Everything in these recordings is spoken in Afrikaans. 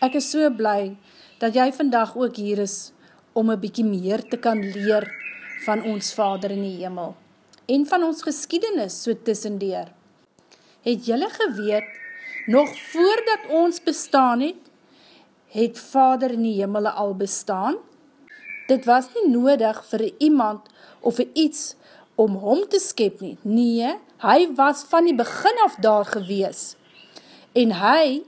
Ek is so bly dat jy vandag ook hier is om een bykie meer te kan leer van ons Vader in die Hemel en van ons geskiedenis so tussendeer. Het jylle geweet, nog voordat ons bestaan het, het Vader in die Hemel al bestaan? Dit was nie nodig vir iemand of vir iets om hom te skep nie. Nee, hy was van die begin af daar gewees. En hy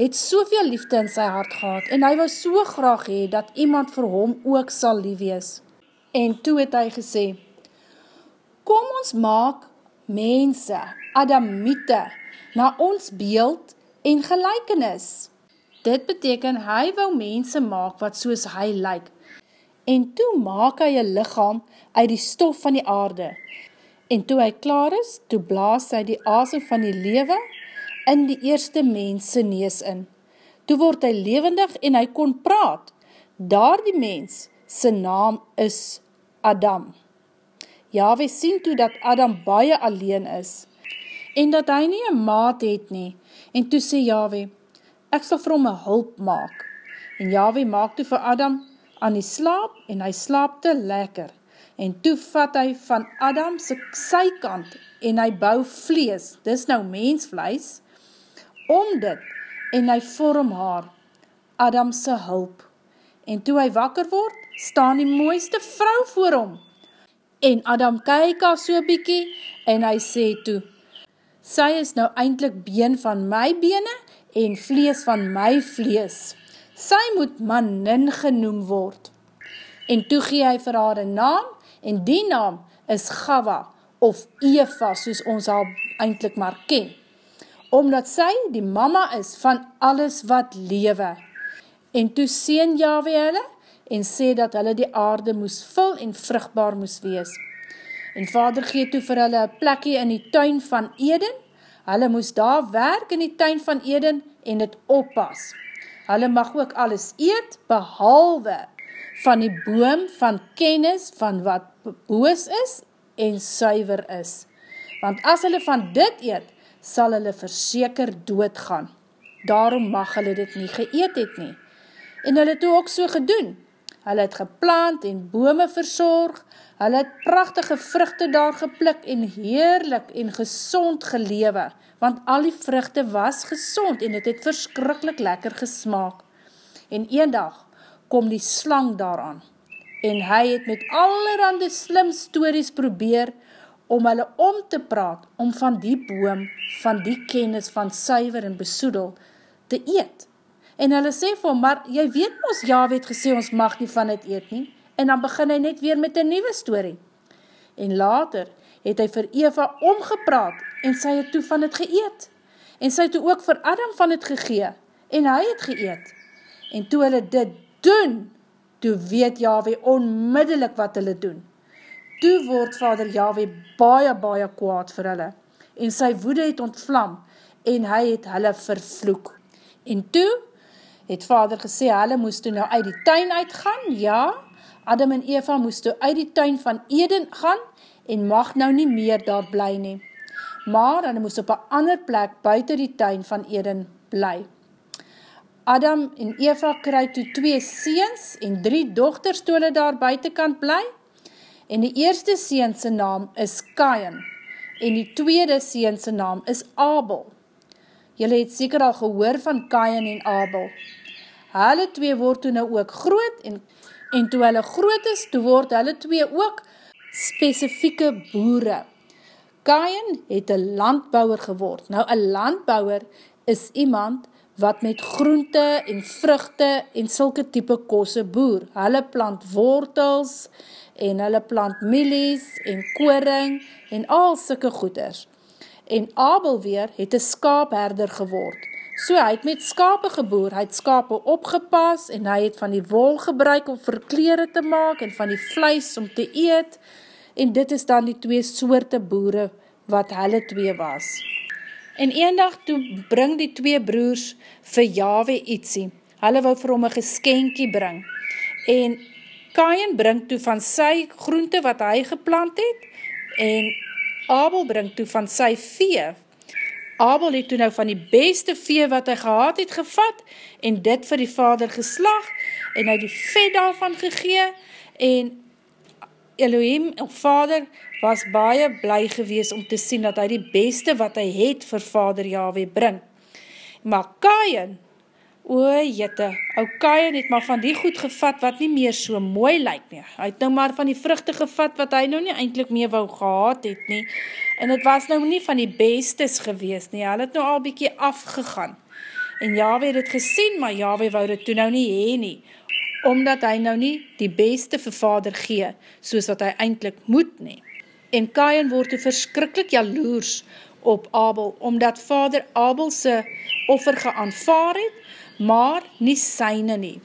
het soveel liefde in sy hart gehad en hy was so graag hee dat iemand vir hom ook sal lief wees. En toe het hy gesê, kom ons maak mense, Adamiete, na ons beeld en gelijkenis. Dit beteken hy wou mense maak wat soos hy lyk. En toe maak hy een lichaam uit die stof van die aarde. En toe hy klaar is, toe blaas hy die asem van die lewe in die eerste mense nees in. Toe word hy levendig en hy kon praat. Daar die mens, sy naam is Adam. Yahweh sien toe dat Adam baie alleen is en dat hy nie een maat het nie. En toe sê Yahweh, ek sal vir hom een hulp maak. En Yahweh maak toe vir Adam aan die slaap en hy slaap te lekker. En toe vat hy van Adam sy, sy kant en hy bou vlees, dis nou mensvlees, om dit, en hy vorm haar, Adamse hulp. En toe hy wakker word, staan die mooiste vrou voor hom. En Adam kyk al so bykie, en hy sê toe, sy is nou eindelijk been van my bene, en vlees van my vlees. Sy moet manin genoem word. En toe gee hy vir haar een naam, en die naam is Gawa, of Eva, soos ons al eindelijk maar ken omdat sy die mama is van alles wat lewe. En toe sien Yahweh hulle, en sê dat hulle die aarde moes vul en vrugbaar moes wees. En vader gee toe vir hulle een plekje in die tuin van Eden, hulle moes daar werk in die tuin van Eden en het oppas. Hulle mag ook alles eet, behalwe van die boom van kennis van wat boos is en suiver is. Want as hulle van dit eet, sal hulle verseker doodgaan. Daarom mag hulle dit nie geëet het nie. En hulle het ook so gedoen. Hulle het geplant en bome verzorg, hulle het prachtige vruchte daar geplik en heerlik en gezond gelewe, want al die vruchte was gezond en het het verskrikkelijk lekker gesmaak. En een dag kom die slang daaraan en hy het met allerhande slim stories probeer om hulle om te praat, om van die boom, van die kennis van suiver en besoedel, te eet. En hulle sê vir hom, maar jy weet ons, Jawe het gesê, ons mag nie van het eet nie, en dan begin hy net weer met een nieuwe story. En later het hy vir Eva omgepraat, en sy het toe van het geëet, en sy het toe ook vir Adam van het gegee, en hy het geëet. En toe hulle dit doen, toe weet Jawe onmiddellik wat hulle doen toe word vader Yahweh baie, baie kwaad vir hulle, en sy woede het ontvlam, en hy het hulle vervloek. En toe het vader gesê, hulle moest toe nou uit die tuin uitgaan, ja, Adam en Eva moest toe uit die tuin van Eden gaan, en mag nou nie meer daar bly nie. Maar hulle moest op een ander plek buiten die tuin van Eden bly. Adam en Eva kry toe twee seens en drie dochters toe hulle daar buitenkant bly, en die eerste seense naam is Kain, en die tweede seense naam is Abel. Julle het seker al gehoor van Kain en Abel. Hulle twee word toe nou ook groot, en, en toe hulle groot is, toe word hulle twee ook specifieke boere. Kain het een landbouwer geword. Nou, een landbouwer is iemand wat met groente en vruchte en sulke type kosse boer. Hulle plant wortels en hulle plant milies en koring en al sulke goeders. En Abel weer het een skaapherder geword. So hy het met skape geboer, hy het skape opgepas en hy het van die wol gebruik om verkleren te maak en van die vleis om te eet. En dit is dan die twee soorte boere wat hulle twee was. En een dag toe bring die twee broers vir Yahweh ietsie. Hulle wou vir hom een geskenkie bring. En Kain bring toe van sy groente wat hy geplant het en Abel bring toe van sy vee. Abel het toe nou van die beste vee wat hy gehad het gevat en dit vir die vader geslag en hy die vet daarvan gegee en Elohim, of vader, was baie bly gewees om te sien dat hy die beste wat hy het vir vader Yahweh bring. Maar Kain, o jette, ou Kain het maar van die goed gevat wat nie meer so mooi lyk nie. Hy het nou maar van die vruchte gevat wat hy nou nie eindelijk meer wou gehad het nie. En het was nou nie van die bestes gewees nie. Hy het nou al bykie afgegaan. En Yahweh het gesien, maar Yahweh wou dit toe nou nie heen nie omdat hy nou nie die beste vir vader gee, soos wat hy eindelijk moet nie. En Kain word toe verskrikkelijk jaloers op Abel, omdat vader Abelse offer geaanvaar het, maar nie syne nie.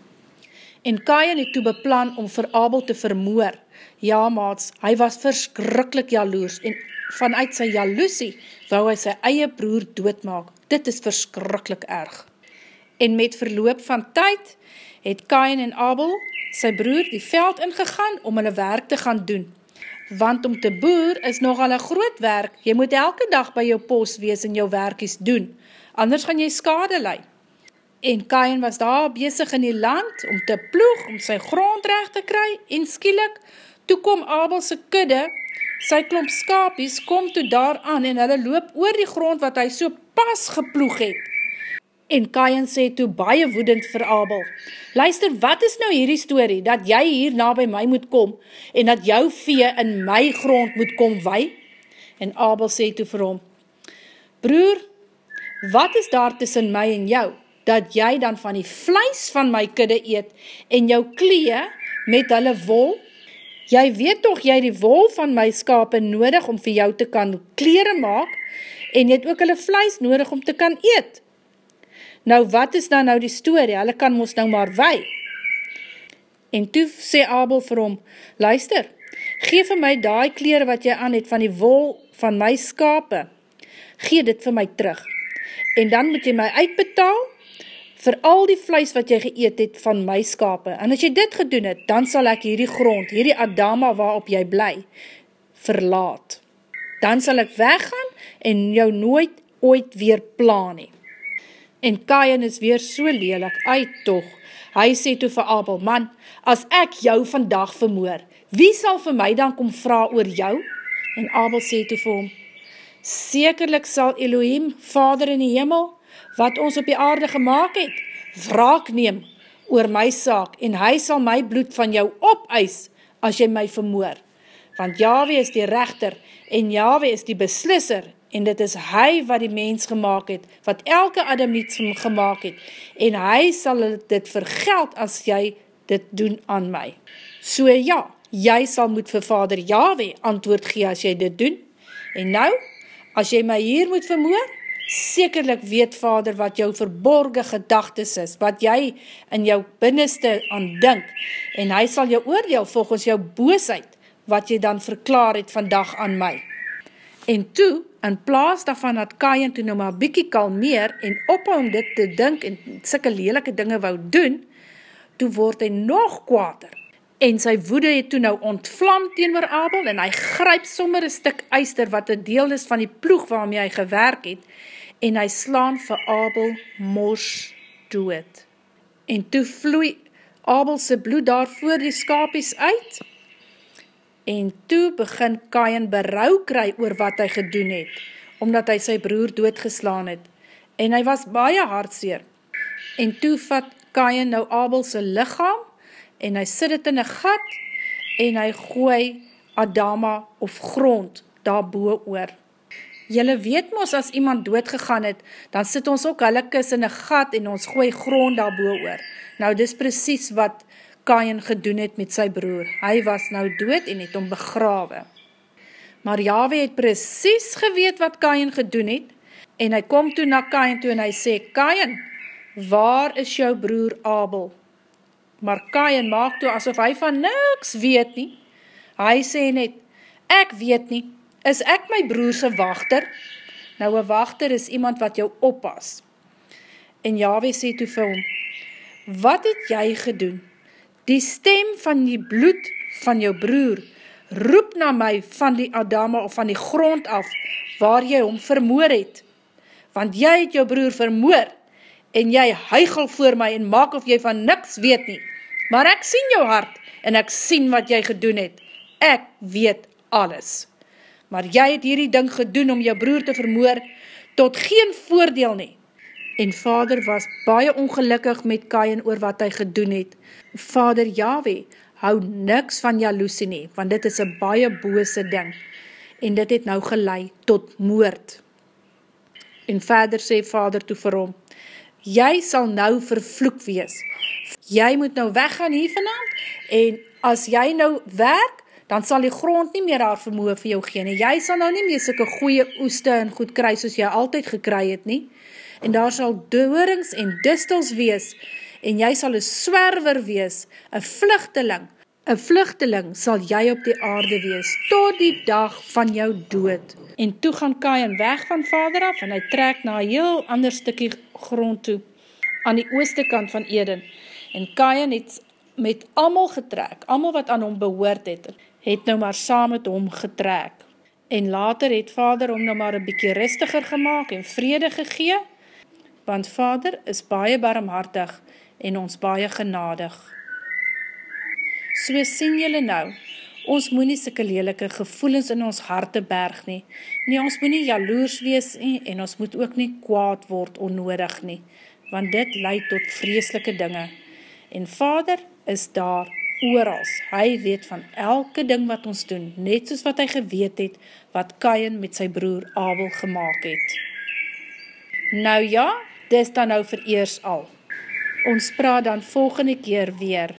En Kain het toe beplan om vir Abel te vermoor. Ja, maats, hy was verskrikkelijk jaloers en vanuit sy jaloesie wou hy sy eie broer doodmaak. Dit is verskrikkelijk erg. En met verloop van tyd, het Kain en Abel sy broer die veld ingegaan om hulle werk te gaan doen. Want om te boer is nogal een groot werk, jy moet elke dag by jou pos wees en jou werkies doen, anders gaan jy skade lei. En Kain was daar bezig in die land om te ploeg, om sy grond recht te kry, en skielik, toe kom Abel sy kudde, sy klomp skapies, kom toe daar aan, en hulle loop oor die grond wat hy so pas geploeg het. En Kain sê toe baie woedend vir Abel, Luister, wat is nou hierdie story, dat jy hier na by my moet kom, en dat jou vee in my grond moet kom wei? En Abel sê toe vir hom, Broer, wat is daar tussen my en jou, dat jy dan van die vleis van my kudde eet, en jou klee met hulle wol? Jy weet toch jy die wol van my skape nodig om vir jou te kan kleren maak, en jy het ook hulle vleis nodig om te kan eet. Nou wat is dan nou die story? Hulle kan ons nou maar wei. En toe sê Abel vir hom, luister, geef vir my die kleren wat jy aan het van die wol van my skape. Gee dit vir my terug. En dan moet jy my uitbetaal vir al die vleis wat jy geëet het van my skape. En as jy dit gedoen het, dan sal ek hierdie grond, hierdie Adama waarop jy bly, verlaat. Dan sal ek weggaan en jou nooit ooit weer plan nie. En Kain is weer so lelik, uit toch. Hy sê toe vir Abel, man, as ek jou vandag vermoor, wie sal vir my dan kom vraag oor jou? En Abel sê toe vir hom, Sekerlik sal Elohim, Vader in die hemel, wat ons op die aarde gemaakt het, wraak neem oor my saak, en hy sal my bloed van jou opeis, as jy my vermoor. Want Yahweh is die rechter, en Yahweh is die beslisser, en dit is hy wat die mens gemaakt het, wat elke Adamiet gemaakt het, en hy sal dit vergeld as jy dit doen aan my. So ja, jy sal moet vir vader Yahweh antwoord gee as jy dit doen, en nou, as jy my hier moet vermoor, sekerlik weet vader wat jou verborge gedagtes is, wat jy in jou binneste aan dink, en hy sal jou oordeel volgens jou boosheid, wat jy dan verklaar het vandag aan my. En toe, in plaas daarvan dat Kajan toe nou maar bykie kalmeer en ophou om dit te dink en sikke lelike dinge wou doen, toe word hy nog kwater. En sy woede het toe nou ontvlam teenoor Abel en hy gryp sommer een stuk eister wat een deel is van die ploeg waarmee hy gewerk het en hy slaan vir Abel mors dood. En toe vloei Abel sy bloed daar voor die skapies uit En toe begin Kain berou kry oor wat hy gedoen het, omdat hy sy broer doodgeslaan het. En hy was baie hartseer. En toe vat Kain nou Abel sy lichaam, en hy sit het in een gat, en hy gooi Adama of grond daarboe oor. Julle weet mos as iemand doodgegaan het, dan sit ons ook hulle kus in een gat, en ons gooi grond daarboe oor. Nou dis precies wat Kain gedoen het met sy broer. Hy was nou dood en het hom begrawe. Maar Yahweh het precies geweet wat Kain gedoen het en hy kom toe na Kain toe en hy sê, Kain, waar is jou broer Abel? Maar Kain maak toe asof hy van niks weet nie. Hy sê net, ek weet nie, is ek my broerse wachter? Nou een wachter is iemand wat jou oppas. En Yahweh sê toe vir hom, wat het jy gedoen? Die stem van die bloed van jou broer roep na my van die Adama of van die grond af waar jy hom vermoor het. want jy het jou broer vermoor, en jy huigel voor my en maak of jy van niks weet nie. Maar ek sien jou hart, en ek sien wat jy gedoen het. Ek weet alles. Maar jy het hierdie ding gedoen om jou broer te vermoor, tot geen voordeel nie. En vader was baie ongelukkig met Kain oor wat hy gedoen het. Vader Yahweh hou niks van jaloesie nie, want dit is een baie bose ding. En dit het nou gelei tot moord. En verder sê vader toe vir hom, jy sal nou vervloek wees. Jy moet nou weggaan hier vanavond, en as jy nou werk, dan sal die grond nie meer haar vermoe vir jou gee nie. Jy sal nou nie meer soke goeie oeste en goed kry soos jy altyd gekry het nie. En daar sal doorings en distels wees en jy sal een swerwer wees, een vluchteling. Een vluchteling sal jy op die aarde wees, tot die dag van jou dood. En toe gaan Kain weg van vader af en hy trek na een heel ander stukkie grond toe, aan die ooste kant van Eden. En Kain het met amal getrek, amal wat aan hom behoort het, het nou maar saam met hom getrek. En later het vader hom nou maar een bykie rustiger gemaakt en vrede gegee, want vader is baie barmhartig en ons baie genadig. So sien jylle nou, ons moet nie sikke lelike gevoelens in ons harte berg nie, nie ons moet nie jaloers wees nie, en ons moet ook nie kwaad word onnodig nie, want dit leid tot vreselike dinge. En vader is daar oorals. Hy weet van elke ding wat ons doen, net soos wat hy geweet het, wat Kain met sy broer Abel gemaakt het. Nou ja, dis dan nou vereers al. Ons praat dan volgende keer weer.